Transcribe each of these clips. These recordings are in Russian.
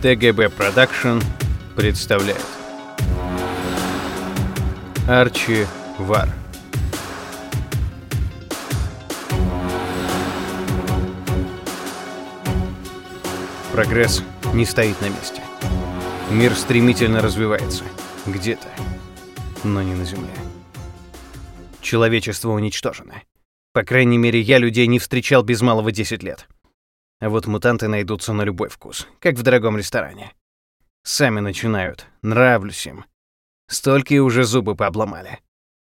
ТГБ Продакшн представляет Арчи Вар Прогресс не стоит на месте. Мир стремительно развивается. Где-то, но не на Земле. Человечество уничтожено. По крайней мере, я людей не встречал без малого 10 лет. А вот мутанты найдутся на любой вкус, как в дорогом ресторане. Сами начинают, нравлюсь им. Столько и уже зубы пообломали.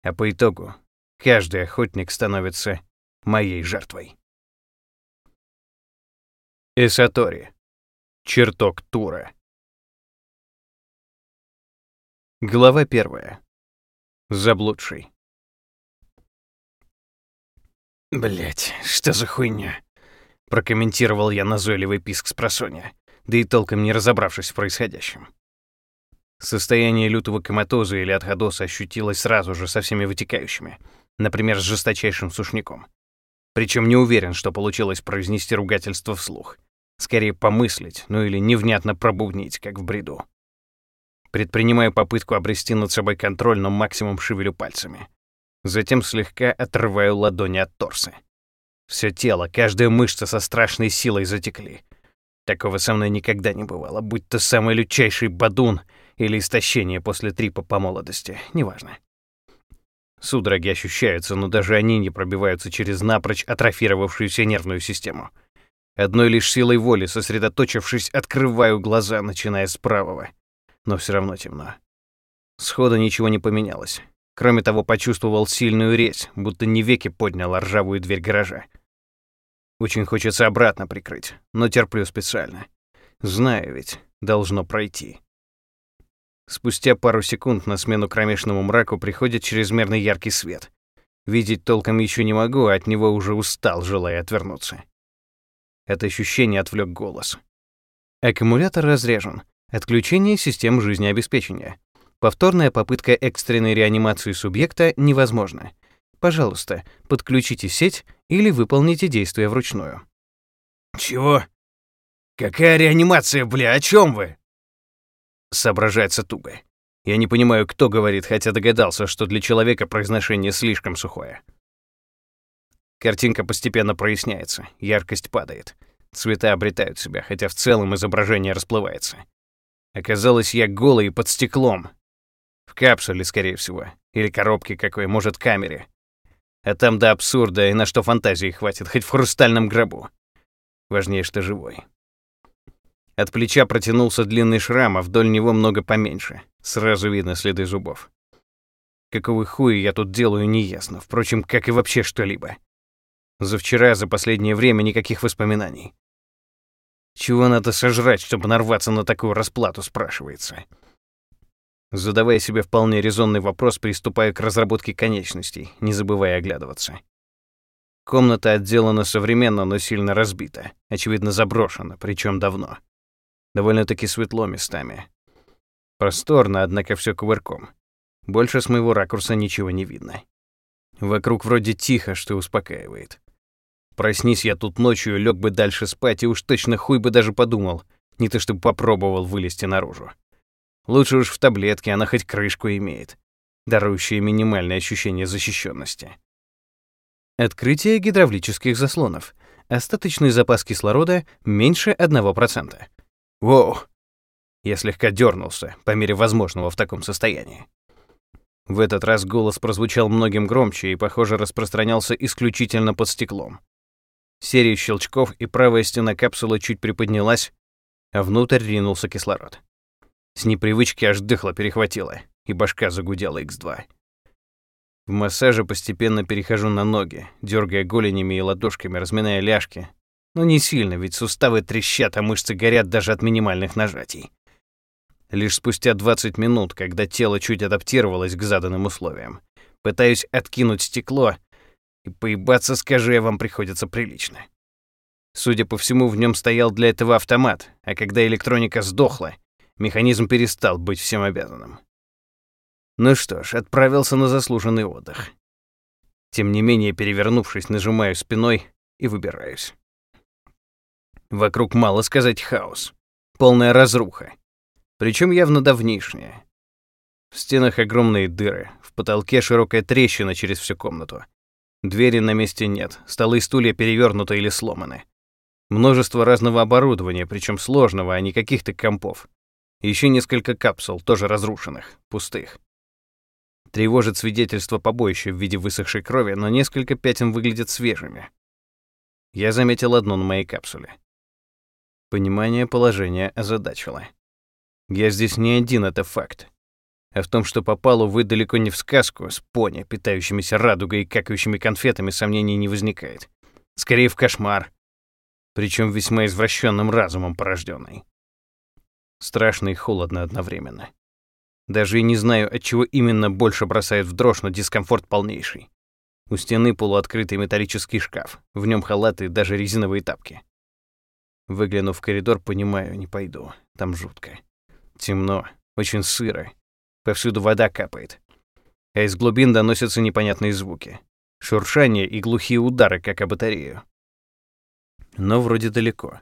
А по итогу каждый охотник становится моей жертвой. Эсатори. Чертог Тура. Глава первая. Заблудший. Блять, что за хуйня? Прокомментировал я назойливый писк с просонья, да и толком не разобравшись в происходящем. Состояние лютого коматоза или отходоса ощутилось сразу же со всеми вытекающими, например, с жесточайшим сушняком. Причем не уверен, что получилось произнести ругательство вслух. Скорее помыслить, ну или невнятно пробубнить, как в бреду. Предпринимаю попытку обрести над собой контроль, но максимум шевелю пальцами. Затем слегка отрываю ладони от торса. Все тело, каждая мышца со страшной силой затекли. Такого со мной никогда не бывало, будь то самый лютчайший бадун или истощение после трипа по молодости, неважно. Судороги ощущаются, но даже они не пробиваются через напрочь атрофировавшуюся нервную систему. Одной лишь силой воли, сосредоточившись, открываю глаза, начиная с правого. Но все равно темно. Сходу ничего не поменялось. Кроме того, почувствовал сильную резь, будто не веки поднял ржавую дверь гаража. Очень хочется обратно прикрыть, но терплю специально. Знаю ведь, должно пройти. Спустя пару секунд на смену кромешному мраку приходит чрезмерно яркий свет. Видеть толком еще не могу, от него уже устал, желая отвернуться. Это ощущение отвлек голос. Аккумулятор разряжен. Отключение систем жизнеобеспечения. Повторная попытка экстренной реанимации субъекта невозможна. Пожалуйста, подключите сеть или выполните действие вручную. Чего? Какая реанимация, бля, о чем вы? Соображается туго. Я не понимаю, кто говорит, хотя догадался, что для человека произношение слишком сухое. Картинка постепенно проясняется, яркость падает. Цвета обретают себя, хотя в целом изображение расплывается. Оказалось, я голый под стеклом, в капсуле, скорее всего. Или коробке какой, может, камере. А там до абсурда и на что фантазии хватит, хоть в хрустальном гробу. Важнее, что живой. От плеча протянулся длинный шрам, а вдоль него много поменьше. Сразу видно следы зубов. Какого хуя я тут делаю, неясно. Впрочем, как и вообще что-либо. За вчера, за последнее время никаких воспоминаний. Чего надо сожрать, чтобы нарваться на такую расплату, спрашивается. Задавая себе вполне резонный вопрос, приступаю к разработке конечностей, не забывая оглядываться. Комната отделана современно, но сильно разбита, очевидно заброшена, причем давно. Довольно-таки светло местами. Просторно, однако все кувырком. Больше с моего ракурса ничего не видно. Вокруг вроде тихо, что успокаивает. Проснись я тут ночью, лег бы дальше спать, и уж точно хуй бы даже подумал, не то чтобы попробовал вылезти наружу. Лучше уж в таблетке, она хоть крышку имеет, дарующая минимальное ощущение защищенности. Открытие гидравлических заслонов. Остаточный запас кислорода меньше 1%. Воу! Я слегка дернулся, по мере возможного в таком состоянии. В этот раз голос прозвучал многим громче и, похоже, распространялся исключительно под стеклом. Серия щелчков, и правая стена капсулы чуть приподнялась, а внутрь ринулся кислород. С непривычки аж дыхло перехватило, и башка загудела X2. В массаже постепенно перехожу на ноги, дергая голенями и ладошками, разминая ляжки. Но не сильно, ведь суставы трещат, а мышцы горят даже от минимальных нажатий. Лишь спустя 20 минут, когда тело чуть адаптировалось к заданным условиям, пытаюсь откинуть стекло, и поебаться, скажу я, вам приходится прилично. Судя по всему, в нем стоял для этого автомат, а когда электроника сдохла, механизм перестал быть всем обязанным. Ну что ж, отправился на заслуженный отдых. Тем не менее, перевернувшись, нажимаю спиной и выбираюсь. Вокруг, мало сказать, хаос. Полная разруха. Причем явно давнишняя. В стенах огромные дыры, в потолке широкая трещина через всю комнату. Двери на месте нет, столы и стулья перевернуты или сломаны. Множество разного оборудования, причем сложного, а не каких-то компов. Еще несколько капсул, тоже разрушенных, пустых. Тревожит свидетельство побоища в виде высохшей крови, но несколько пятен выглядят свежими. Я заметил одну на моей капсуле. Понимание положения озадачило. Я здесь не один, это факт. А в том, что попал, увы, далеко не в сказку с пони, питающимися радугой и какающими конфетами, сомнений не возникает. Скорее в кошмар. Причем весьма извращенным разумом порожденный. Страшно и холодно одновременно. Даже и не знаю, от чего именно больше бросает в дрожь, но дискомфорт полнейший. У стены полуоткрытый металлический шкаф, в нем халаты и даже резиновые тапки. Выглянув в коридор, понимаю, не пойду. Там жутко. Темно, очень сыро. Повсюду вода капает. А из глубин доносятся непонятные звуки. Шуршание и глухие удары, как о батарею. Но вроде далеко.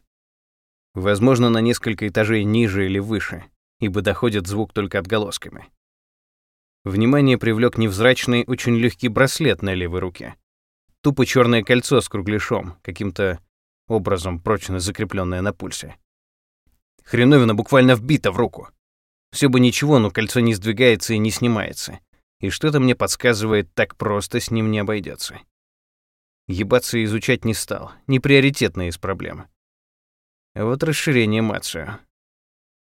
Возможно, на несколько этажей ниже или выше, ибо доходит звук только отголосками. Внимание привлек невзрачный, очень легкий браслет на левой руке. Тупо черное кольцо с кругляшом, каким-то образом прочно закрепленное на пульсе. Хреновина буквально вбита в руку. Все бы ничего, но кольцо не сдвигается и не снимается. И что-то мне подсказывает, так просто с ним не обойдется. Ебаться изучать не стал, не приоритетная из проблем. Вот расширение Мацию.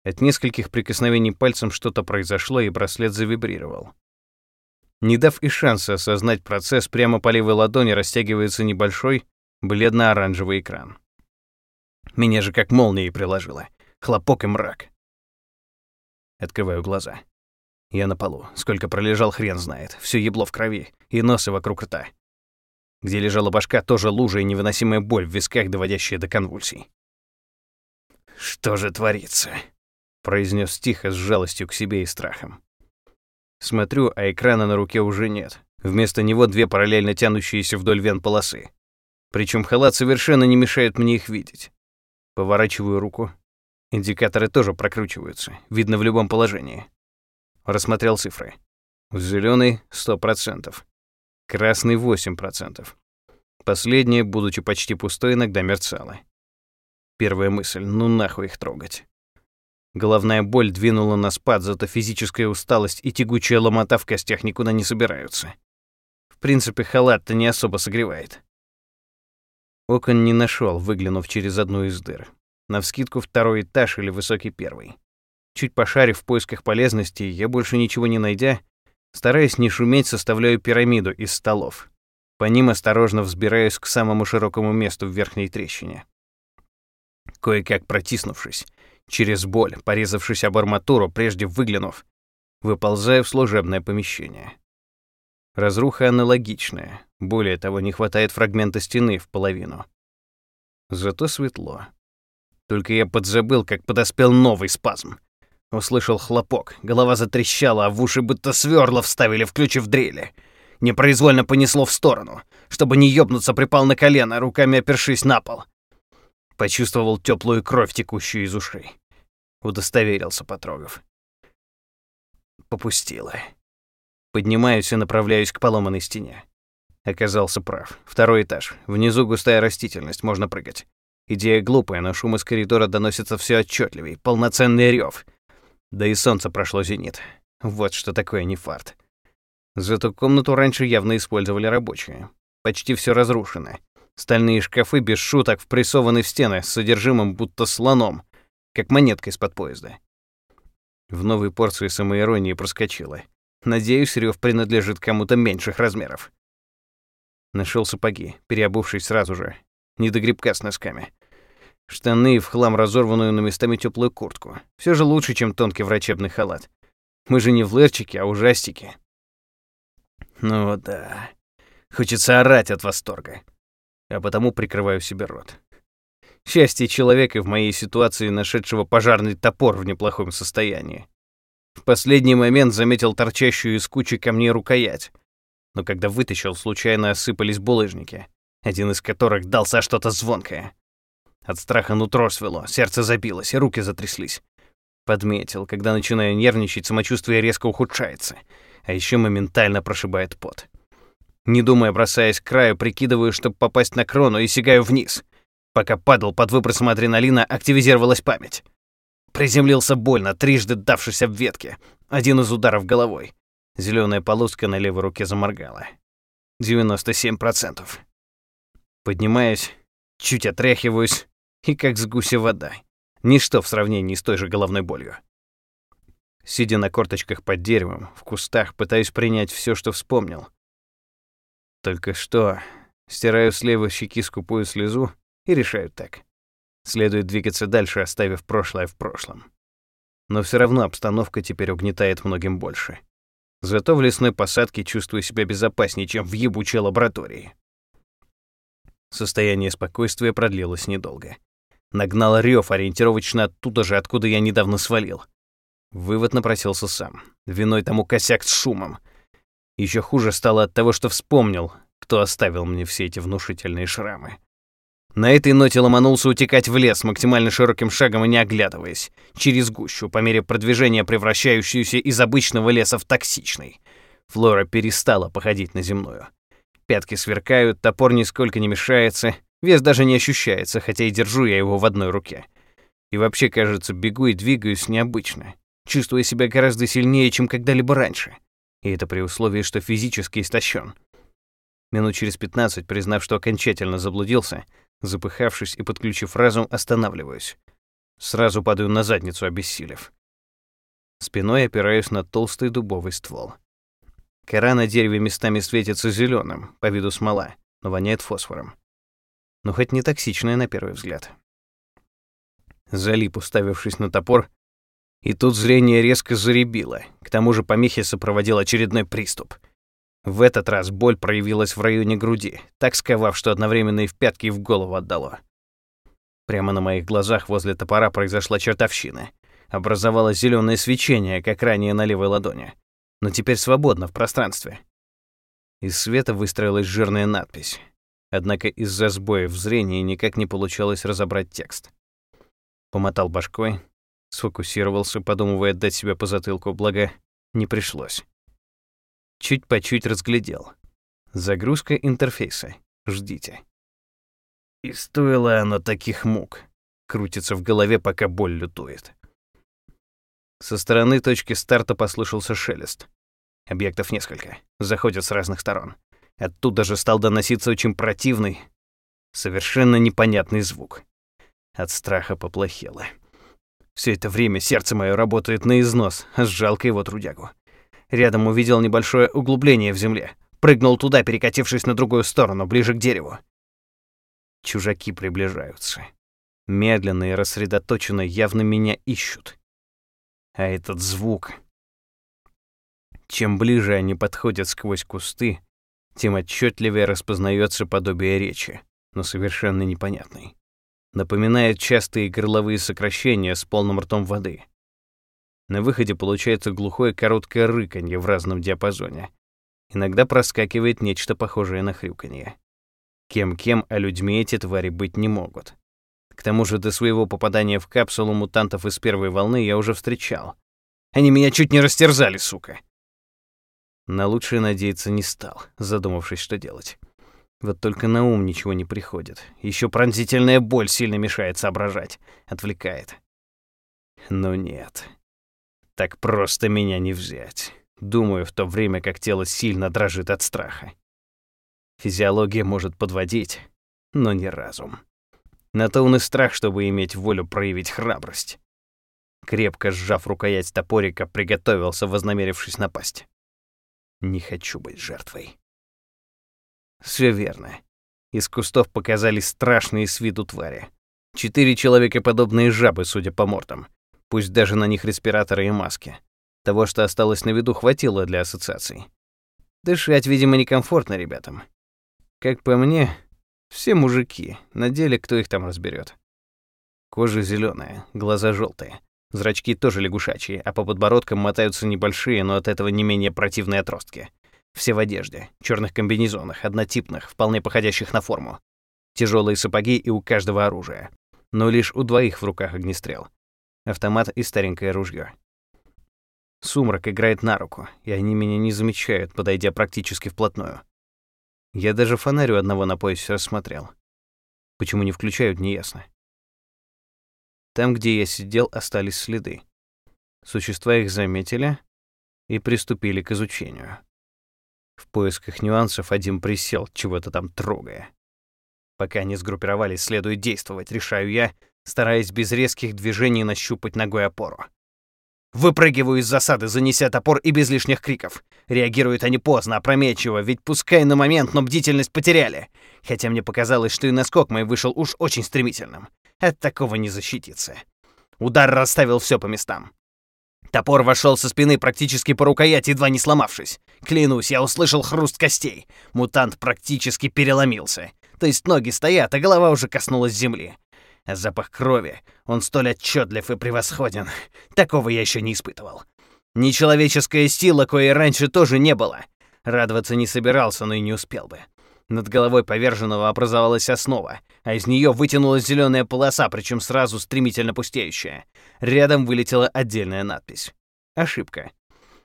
От нескольких прикосновений пальцем что-то произошло, и браслет завибрировал. Не дав и шанса осознать процесс, прямо по левой ладони растягивается небольшой, бледно-оранжевый экран. Меня же как молнией приложило. Хлопок и мрак. Открываю глаза. Я на полу. Сколько пролежал, хрен знает. Все ебло в крови. И носы вокруг рта. Где лежала башка, тоже лужа и невыносимая боль в висках, доводящая до конвульсий. «Что же творится?» — произнес тихо с жалостью к себе и страхом. Смотрю, а экрана на руке уже нет. Вместо него две параллельно тянущиеся вдоль вен полосы. Причем халат совершенно не мешает мне их видеть. Поворачиваю руку, Индикаторы тоже прокручиваются, видно в любом положении. Рассмотрел цифры. Зеленый — 100%. Красный — 8%. Последнее, будучи почти пустой, иногда мерцало. Первая мысль — ну нахуй их трогать. Головная боль двинула на спад, зато физическая усталость и тягучая ломота в костях никуда не собираются. В принципе, халат-то не особо согревает. Окон не нашел, выглянув через одну из дыр. Навскидку второй этаж или высокий первый. Чуть пошарив в поисках полезности, я больше ничего не найдя, стараясь не шуметь, составляю пирамиду из столов. По ним осторожно взбираюсь к самому широкому месту в верхней трещине. Кое-как протиснувшись, через боль, порезавшись об арматуру, прежде выглянув, выползаю в служебное помещение. Разруха аналогичная, более того, не хватает фрагмента стены в половину. Зато светло. Только я подзабыл, как подоспел новый спазм. Услышал хлопок, голова затрещала, а в уши будто сверла вставили, включив дрели. Непроизвольно понесло в сторону. Чтобы не ёбнуться, припал на колено, руками опершись на пол. Почувствовал теплую кровь, текущую из ушей. Удостоверился, потрогав. Попустило. Поднимаюсь и направляюсь к поломанной стене. Оказался прав. Второй этаж. Внизу густая растительность, можно прыгать. Идея глупая, но шум из коридора доносится все отчетливей, полноценный рев. Да и солнце прошло зенит. Вот что такое не фарт. Зато комнату раньше явно использовали рабочие. Почти все разрушено. Стальные шкафы без шуток впрессованы в стены с содержимым будто слоном, как монетка из-под поезда. В новой порции самоиронии проскочила. Надеюсь, рев принадлежит кому-то меньших размеров. Нашел сапоги, переобувшись сразу же. Не до грибка с носками. Штаны в хлам разорванную на местами теплую куртку. Все же лучше, чем тонкий врачебный халат. Мы же не в лэрчике, а ужастики. Ну да. Хочется орать от восторга. А потому прикрываю себе рот. Счастье человека в моей ситуации, нашедшего пожарный топор в неплохом состоянии. В последний момент заметил торчащую из кучи камней рукоять. Но когда вытащил, случайно осыпались булыжники, один из которых дался что-то звонкое. От страха нутро свело, сердце забилось, и руки затряслись. Подметил, когда начинаю нервничать, самочувствие резко ухудшается, а еще моментально прошибает пот. Не думая, бросаясь к краю, прикидываю, чтобы попасть на крону, и сигаю вниз. Пока падал под выбросом адреналина, активизировалась память. Приземлился больно, трижды давшись об ветке. Один из ударов головой. Зеленая полоска на левой руке заморгала. 97%. Поднимаюсь, чуть отряхиваюсь, и как с гуся вода. Ничто в сравнении с той же головной болью. Сидя на корточках под деревом, в кустах, пытаюсь принять все, что вспомнил. Только что стираю с левой щеки скупую слезу и решаю так. Следует двигаться дальше, оставив прошлое в прошлом. Но все равно обстановка теперь угнетает многим больше. Зато в лесной посадке чувствую себя безопаснее, чем в ебучей лаборатории. Состояние спокойствия продлилось недолго. Нагнал рев ориентировочно оттуда же, откуда я недавно свалил. Вывод напросился сам. Виной тому косяк с шумом. Еще хуже стало от того, что вспомнил, кто оставил мне все эти внушительные шрамы. На этой ноте ломанулся утекать в лес максимально широким шагом и не оглядываясь, через гущу, по мере продвижения превращающуюся из обычного леса в токсичный. Флора перестала походить на земную. Пятки сверкают, топор нисколько не мешается, вес даже не ощущается, хотя и держу я его в одной руке. И вообще, кажется, бегу и двигаюсь необычно, чувствуя себя гораздо сильнее, чем когда-либо раньше. И это при условии, что физически истощен. Минут через пятнадцать, признав, что окончательно заблудился, запыхавшись и подключив разум, останавливаюсь. Сразу падаю на задницу, обессилев. Спиной опираюсь на толстый дубовый ствол. Кора на дереве местами светится зеленым, по виду смола, но воняет фосфором. Но хоть не токсичная на первый взгляд. Залип, уставившись на топор, и тут зрение резко заребило. К тому же помехи сопроводил очередной приступ. В этот раз боль проявилась в районе груди, так сковав, что одновременно и в пятки, и в голову отдало. Прямо на моих глазах возле топора произошла чертовщина. Образовалось зеленое свечение, как ранее на левой ладони но теперь свободно в пространстве. Из света выстроилась жирная надпись. Однако из-за сбоев в зрении никак не получалось разобрать текст. Помотал башкой, сфокусировался, подумывая дать себе по затылку, благо не пришлось. Чуть по чуть разглядел. Загрузка интерфейса. Ждите. И стоило оно таких мук. Крутится в голове, пока боль лютует. Со стороны точки старта послышался шелест. Объектов несколько, заходят с разных сторон. Оттуда же стал доноситься очень противный, совершенно непонятный звук. От страха поплохело. Все это время сердце мое работает на износ, а жалко его трудягу. Рядом увидел небольшое углубление в земле. Прыгнул туда, перекатившись на другую сторону, ближе к дереву. Чужаки приближаются. Медленно и рассредоточенно явно меня ищут. А этот звук... Чем ближе они подходят сквозь кусты, тем отчетливее распознается подобие речи, но совершенно непонятной. Напоминает частые горловые сокращения с полным ртом воды. На выходе получается глухое короткое рыканье в разном диапазоне. Иногда проскакивает нечто похожее на хрюканье. Кем-кем, а людьми эти твари быть не могут. К тому же до своего попадания в капсулу мутантов из первой волны я уже встречал. Они меня чуть не растерзали, сука. На лучшее надеяться не стал, задумавшись, что делать. Вот только на ум ничего не приходит. Еще пронзительная боль сильно мешает соображать, отвлекает. Но нет. Так просто меня не взять. Думаю, в то время как тело сильно дрожит от страха. Физиология может подводить, но не разум. На то он и страх, чтобы иметь волю проявить храбрость. Крепко сжав рукоять топорика, приготовился, вознамерившись напасть. Не хочу быть жертвой. Все верно. Из кустов показались страшные с виду твари. Четыре человекоподобные жабы, судя по мордам. Пусть даже на них респираторы и маски. Того, что осталось на виду, хватило для ассоциаций. Дышать, видимо, некомфортно ребятам. Как по мне, все мужики, на деле кто их там разберет. Кожа зеленая, глаза желтые, зрачки тоже лягушачьи, а по подбородкам мотаются небольшие, но от этого не менее противные отростки. Все в одежде, черных комбинезонах, однотипных, вполне походящих на форму. Тяжелые сапоги и у каждого оружие. но лишь у двоих в руках огнестрел. Автомат и старенькое ружье. Сумрак играет на руку, и они меня не замечают, подойдя практически вплотную. Я даже фонарь у одного на поясе рассмотрел. Почему не включают, неясно. Там, где я сидел, остались следы. Существа их заметили и приступили к изучению. В поисках нюансов один присел, чего-то там трогая. Пока они сгруппировались, следует действовать, решаю я, стараясь без резких движений нащупать ногой опору. Выпрыгиваю из засады, занеся топор и без лишних криков. Реагируют они поздно, опрометчиво, ведь пускай на момент, но бдительность потеряли. Хотя мне показалось, что и наскок мой вышел уж очень стремительным. От такого не защититься. Удар расставил все по местам. Топор вошел со спины практически по рукояти, едва не сломавшись. Клянусь, я услышал хруст костей. Мутант практически переломился. То есть ноги стоят, а голова уже коснулась земли. А запах крови, он столь отчетлив и превосходен. Такого я еще не испытывал. Нечеловеческая сила, кое раньше тоже не было. Радоваться не собирался, но и не успел бы. Над головой поверженного образовалась основа, а из нее вытянулась зеленая полоса, причем сразу стремительно пустеющая. Рядом вылетела отдельная надпись. Ошибка.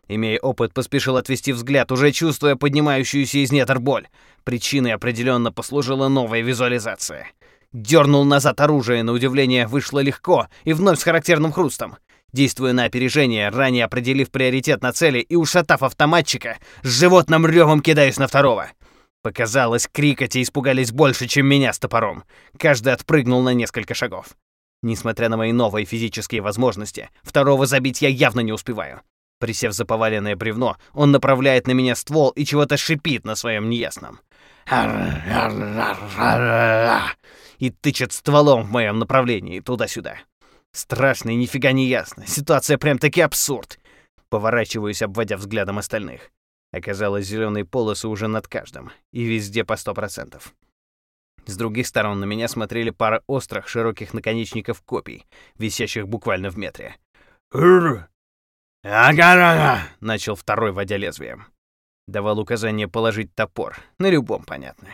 Имея опыт, поспешил отвести взгляд, уже чувствуя поднимающуюся из недр боль. Причиной определенно послужила новая визуализация. Дернул назад оружие, на удивление вышло легко и вновь с характерным хрустом. Действуя на опережение, ранее определив приоритет на цели и ушатав автоматчика, с животным ревом кидаюсь на второго. Показалось, крикати испугались больше, чем меня с топором. Каждый отпрыгнул на несколько шагов. Несмотря на мои новые физические возможности, второго забить я явно не успеваю. Присев за поваленное бревно, он направляет на меня ствол и чего-то шипит на своем неясном и тычет стволом в моем направлении туда-сюда. Страшно и нифига не ясно. Ситуация прям-таки абсурд. Поворачиваюсь, обводя взглядом остальных. Оказалось, зеленые полосы уже над каждым, и везде по сто процентов. С других сторон на меня смотрели пара острых, широких наконечников копий, висящих буквально в метре. «Ага-ага!» — начал второй, водя лезвием. Давал указание положить топор, на любом, понятно.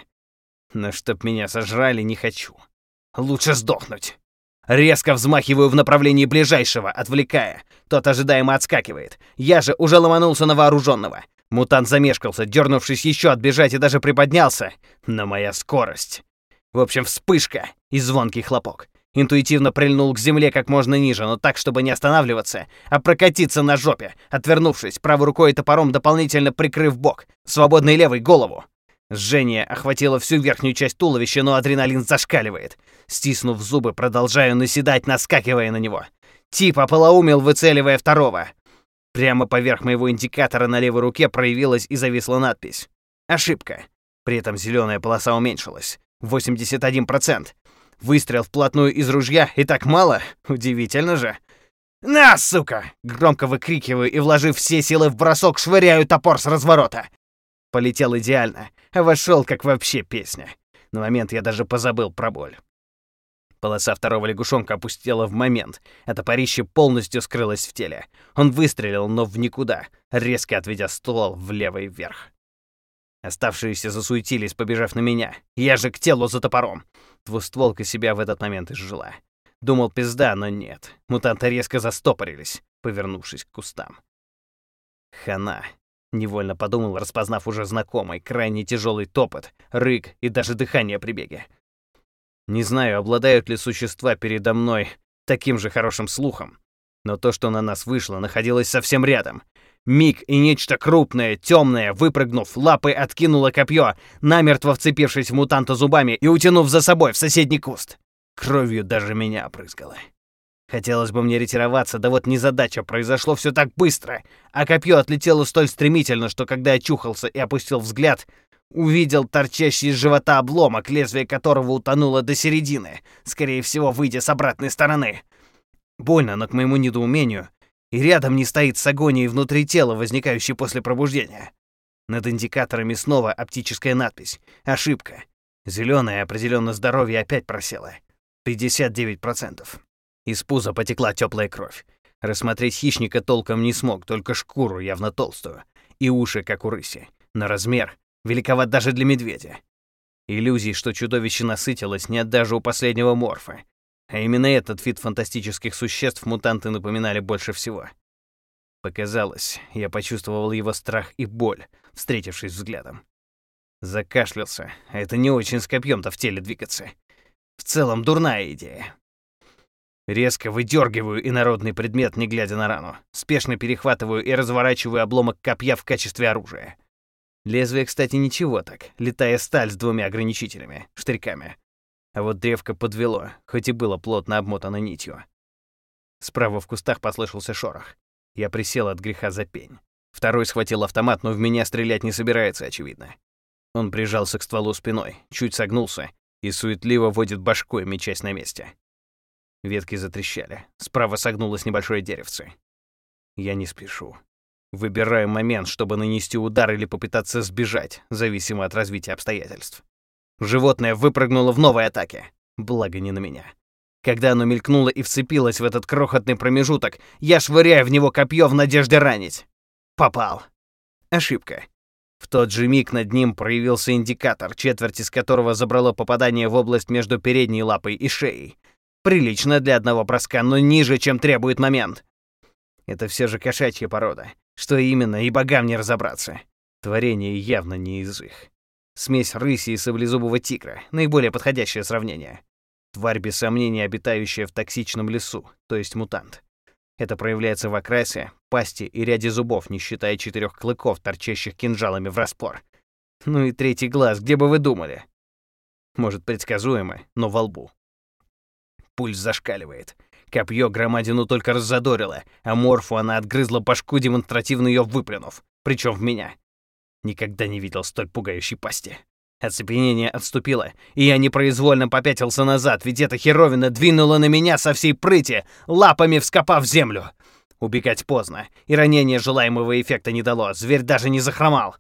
Но чтоб меня сожрали, не хочу. Лучше сдохнуть. Резко взмахиваю в направлении ближайшего, отвлекая. Тот ожидаемо отскакивает. Я же уже ломанулся на вооруженного. Мутант замешкался, дернувшись еще отбежать и даже приподнялся. Но моя скорость. В общем, вспышка и звонкий хлопок. Интуитивно прильнул к земле как можно ниже, но так, чтобы не останавливаться, а прокатиться на жопе, отвернувшись, правой рукой и топором дополнительно прикрыв бок, свободной левой — голову. Жжение охватило всю верхнюю часть туловища, но адреналин зашкаливает. Стиснув зубы, продолжаю наседать, наскакивая на него. Тип ополоумел, выцеливая второго. Прямо поверх моего индикатора на левой руке проявилась и зависла надпись. Ошибка. При этом зеленая полоса уменьшилась. 81%. Выстрел вплотную из ружья и так мало? Удивительно же. «На, сука!» — громко выкрикиваю и, вложив все силы в бросок, швыряю топор с разворота. Полетел идеально, а вошел как вообще песня. На момент я даже позабыл про боль. Полоса второго лягушонка опустела в момент, а топорище полностью скрылось в теле. Он выстрелил, но в никуда, резко отведя ствол влево и вверх. Оставшиеся засуетились, побежав на меня. Я же к телу за топором. Двустволка себя в этот момент изжила. Думал, пизда, но нет. Мутанты резко застопорились, повернувшись к кустам. Хана. Невольно подумал, распознав уже знакомый, крайне тяжелый топот, рык и даже дыхание при беге. Не знаю, обладают ли существа передо мной таким же хорошим слухом, но то, что на нас вышло, находилось совсем рядом. Миг и нечто крупное, темное, выпрыгнув, лапой откинуло копье, намертво вцепившись в мутанта зубами и утянув за собой в соседний куст. Кровью даже меня опрыскало. Хотелось бы мне ретироваться, да вот незадача, произошло все так быстро, а копье отлетело столь стремительно, что когда очухался и опустил взгляд, увидел торчащий из живота обломок, лезвие которого утонуло до середины, скорее всего, выйдя с обратной стороны. Больно, но к моему недоумению, и рядом не стоит с агонией внутри тела, возникающей после пробуждения. Над индикаторами снова оптическая надпись. Ошибка. Зеленое определенно здоровье опять просело. 59%. Из пуза потекла теплая кровь. Рассмотреть хищника толком не смог, только шкуру явно толстую. И уши, как у рыси. Но размер великоват даже для медведя. Иллюзий, что чудовище насытилось, нет даже у последнего морфа. А именно этот вид фантастических существ мутанты напоминали больше всего. Показалось, я почувствовал его страх и боль, встретившись взглядом. Закашлялся, это не очень с копьем-то в теле двигаться. В целом дурная идея. Резко выдергиваю инородный предмет, не глядя на рану. Спешно перехватываю и разворачиваю обломок копья в качестве оружия. Лезвие, кстати, ничего так, летая сталь с двумя ограничителями, штриками. А вот древко подвело, хоть и было плотно обмотано нитью. Справа в кустах послышался шорох. Я присел от греха за пень. Второй схватил автомат, но в меня стрелять не собирается, очевидно. Он прижался к стволу спиной, чуть согнулся и суетливо водит башкой, мечась на месте. Ветки затрещали. Справа согнулось небольшое деревце. Я не спешу. Выбираю момент, чтобы нанести удар или попытаться сбежать, зависимо от развития обстоятельств. Животное выпрыгнуло в новой атаке. Благо не на меня. Когда оно мелькнуло и вцепилось в этот крохотный промежуток, я швыряю в него копье в надежде ранить. Попал. Ошибка. В тот же миг над ним проявился индикатор, четверть из которого забрало попадание в область между передней лапой и шеей. Прилично для одного броска, но ниже, чем требует момент. Это все же кошачья порода. Что именно, и богам не разобраться. Творение явно не из их. Смесь рыси и саблезубого тигра — наиболее подходящее сравнение. Тварь, без сомнения, обитающая в токсичном лесу, то есть мутант. Это проявляется в окрасе, пасти и ряде зубов, не считая четырех клыков, торчащих кинжалами в распор. Ну и третий глаз, где бы вы думали? Может, предсказуемо, но во лбу. Пульс зашкаливает. Копье громадину только раззадорило, а морфу она отгрызла башку, демонстративно ее выплюнув. Причем в меня. Никогда не видел столь пугающей пасти. Оцепенение отступило, и я непроизвольно попятился назад, ведь эта херовина двинула на меня со всей прыти, лапами вскопав землю. Убегать поздно, и ранение желаемого эффекта не дало, зверь даже не захромал.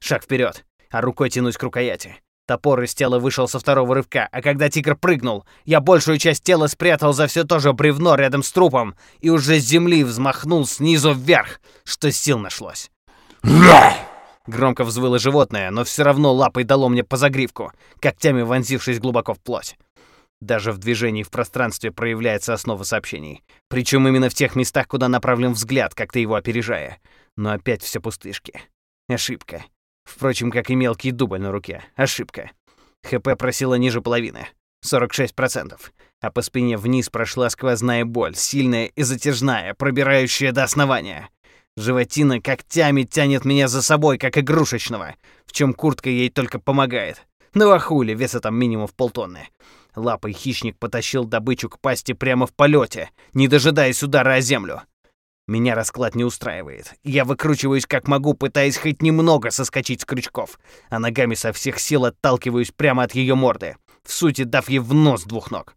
Шаг вперед, а рукой тянусь к рукояти. Топор из тела вышел со второго рывка, а когда тигр прыгнул, я большую часть тела спрятал за все то же бревно рядом с трупом и уже с земли взмахнул снизу вверх, что сил нашлось. Громко взвыло животное, но все равно лапой дало мне по загривку, когтями вонзившись глубоко в плоть. Даже в движении в пространстве проявляется основа сообщений. Причем именно в тех местах, куда направлен взгляд, как-то его опережая. Но опять все пустышки. Ошибка. Впрочем, как и мелкий дубль на руке. Ошибка. ХП просила ниже половины. 46%. А по спине вниз прошла сквозная боль, сильная и затяжная, пробирающая до основания. Животина когтями тянет меня за собой, как игрушечного, в чем куртка ей только помогает. Ну а хули, веса там минимум в полтонны. Лапой хищник потащил добычу к пасти прямо в полете, не дожидаясь удара о землю. Меня расклад не устраивает. Я выкручиваюсь как могу, пытаясь хоть немного соскочить с крючков, а ногами со всех сил отталкиваюсь прямо от ее морды, в сути дав ей в нос двух ног.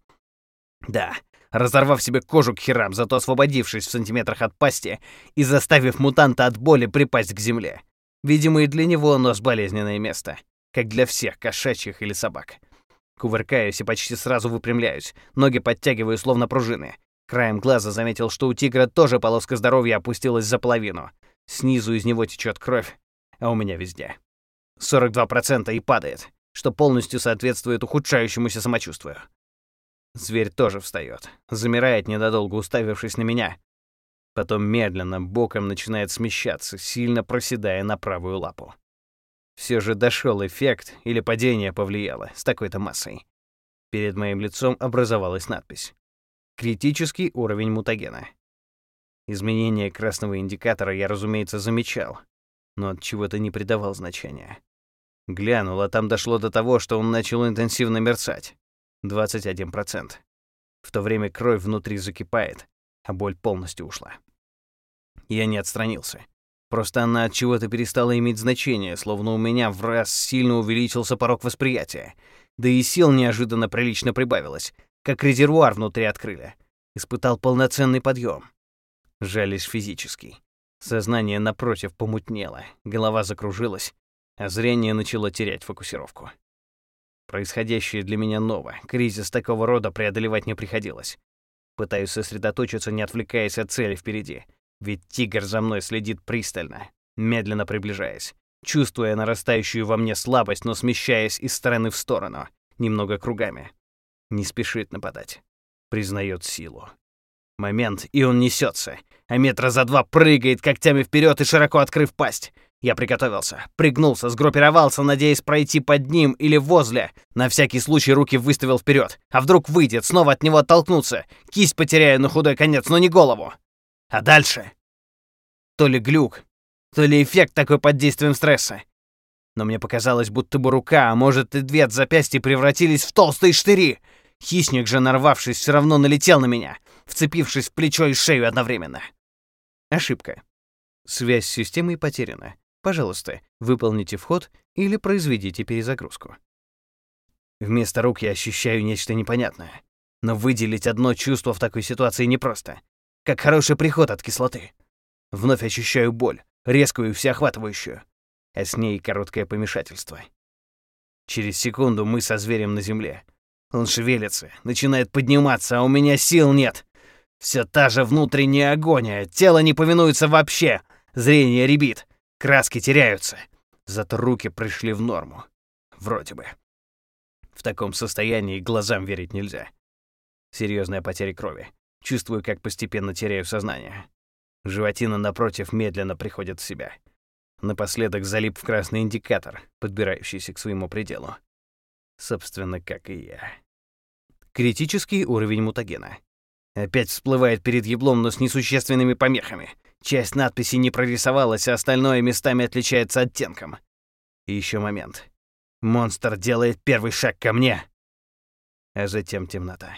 Да, разорвав себе кожу к херам, зато освободившись в сантиметрах от пасти и заставив мутанта от боли припасть к земле. Видимо, и для него нос — болезненное место, как для всех кошачьих или собак. Кувыркаюсь и почти сразу выпрямляюсь, ноги подтягиваю словно пружины. Краем глаза заметил, что у тигра тоже полоска здоровья опустилась за половину. Снизу из него течет кровь, а у меня везде. 42% и падает, что полностью соответствует ухудшающемуся самочувствию. Зверь тоже встает, замирает ненадолго, уставившись на меня. Потом медленно, боком начинает смещаться, сильно проседая на правую лапу. Все же дошел эффект или падение повлияло с такой-то массой. Перед моим лицом образовалась надпись. Критический уровень мутагена. Изменение красного индикатора я, разумеется, замечал, но от чего-то не придавал значения. Глянул, а там дошло до того, что он начал интенсивно мерцать. 21%. В то время кровь внутри закипает, а боль полностью ушла. Я не отстранился. Просто она от чего-то перестала иметь значение, словно у меня в раз сильно увеличился порог восприятия. Да и сил неожиданно прилично прибавилось, как резервуар внутри открыли. Испытал полноценный подъем. Жаль лишь физический. Сознание напротив помутнело, голова закружилась, а зрение начало терять фокусировку. Происходящее для меня ново. Кризис такого рода преодолевать не приходилось. Пытаюсь сосредоточиться, не отвлекаясь от цели впереди. Ведь тигр за мной следит пристально, медленно приближаясь, чувствуя нарастающую во мне слабость, но смещаясь из стороны в сторону, немного кругами. Не спешит нападать. признает силу. Момент, и он несется, а метра за два прыгает когтями вперед и широко открыв пасть. Я приготовился, пригнулся, сгруппировался, надеясь пройти под ним или возле. На всякий случай руки выставил вперед. А вдруг выйдет, снова от него оттолкнуться. Кисть потеряю на худой конец, но не голову. А дальше? То ли глюк, то ли эффект такой под действием стресса. Но мне показалось, будто бы рука, а может и две от запястья превратились в толстые штыри. Хищник же, нарвавшись, все равно налетел на меня, вцепившись в плечо и шею одновременно. Ошибка. Связь с системой потеряна. Пожалуйста, выполните вход или произведите перезагрузку. Вместо рук я ощущаю нечто непонятное. Но выделить одно чувство в такой ситуации непросто. Как хороший приход от кислоты. Вновь ощущаю боль, резкую и всеохватывающую. А с ней короткое помешательство. Через секунду мы со зверем на земле. Он шевелится, начинает подниматься, а у меня сил нет. Все та же внутренняя агония, тело не повинуется вообще, зрение ребит. Краски теряются, зато руки пришли в норму. Вроде бы. В таком состоянии глазам верить нельзя. Серьезная потеря крови. Чувствую, как постепенно теряю сознание. Животина, напротив, медленно приходит в себя. Напоследок залип в красный индикатор, подбирающийся к своему пределу. Собственно, как и я. Критический уровень мутагена. Опять всплывает перед еблом, но с несущественными помехами. Часть надписи не прорисовалась, а остальное местами отличается оттенком. И еще момент. Монстр делает первый шаг ко мне, а затем темнота.